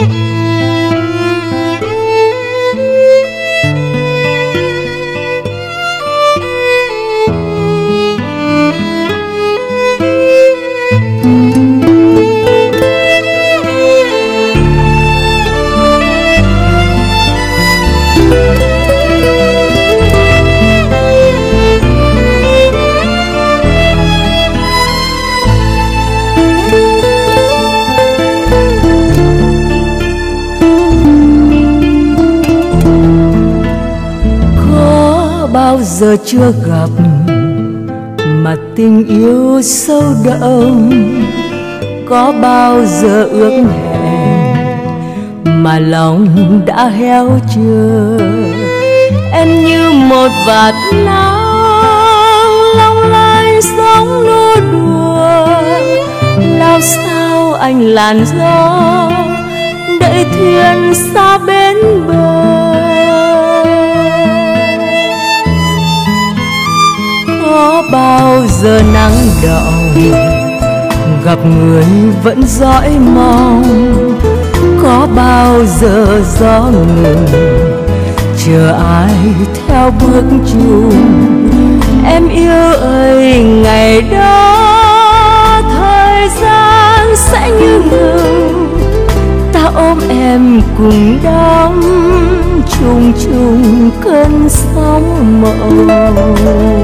bao giờ chưa gặp, mà tình yêu sâu đậm có bao giờ ước hẹn, mà lòng đã héo chưa. Em như một vạt nắng, long lanh sống nô đùa. Lao sao anh làn gió đợi thuyền xa bên bờ? Bao giờ nắng đậu gặp người vẫn dõi mong. Có bao giờ gió ngừng, chờ ai theo bước chung? Em yêu ơi, ngày đó thời gian sẽ như ngừng. Ta ôm em cùng đắm, chung chung cơn sóng mộng.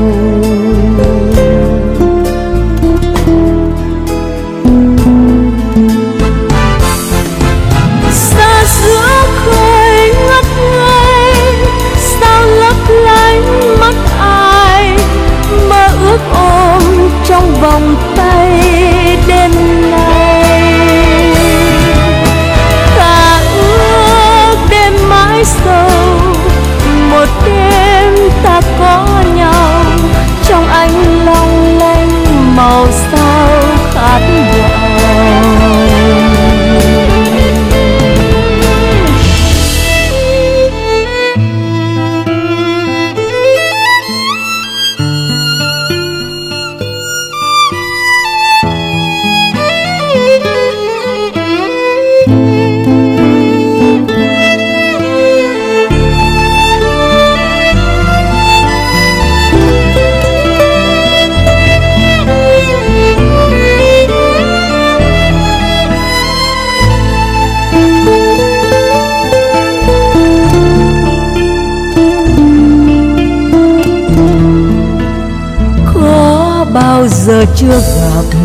Giờ chưa gặp,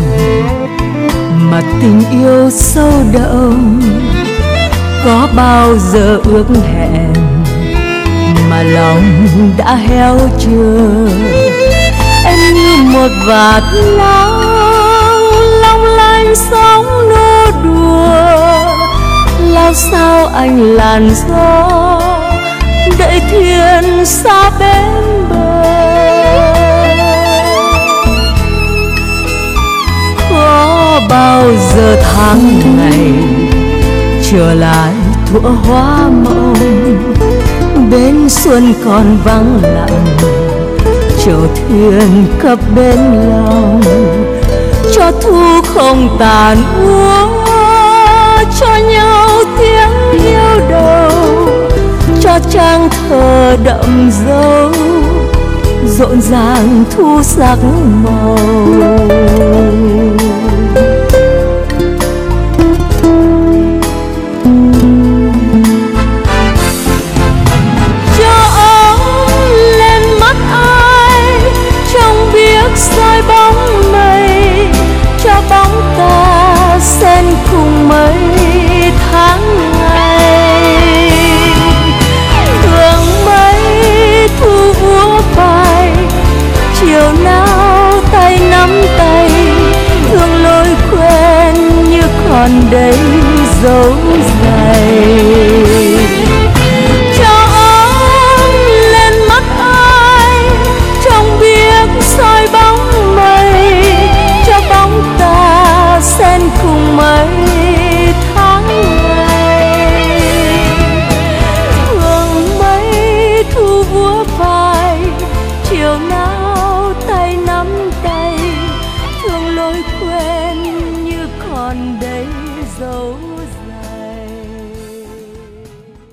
mà tình yêu sâu đậm. Có bao giờ ước hẹn mà lòng đã héo chưa? Em như một vạt nắng, long lanh sóng nô đùa. Lao sao anh làn gió đợi thuyền xa bên bao giờ tháng ngày trở lại thuở hoa mộng, bên xuân còn vắng lặng chầu thuyền cập bên lòng, cho thu không tàn úa, cho nhau tiếng yêu đầu, cho trang thờ đậm dấu, rộn ràng thu sắc màu.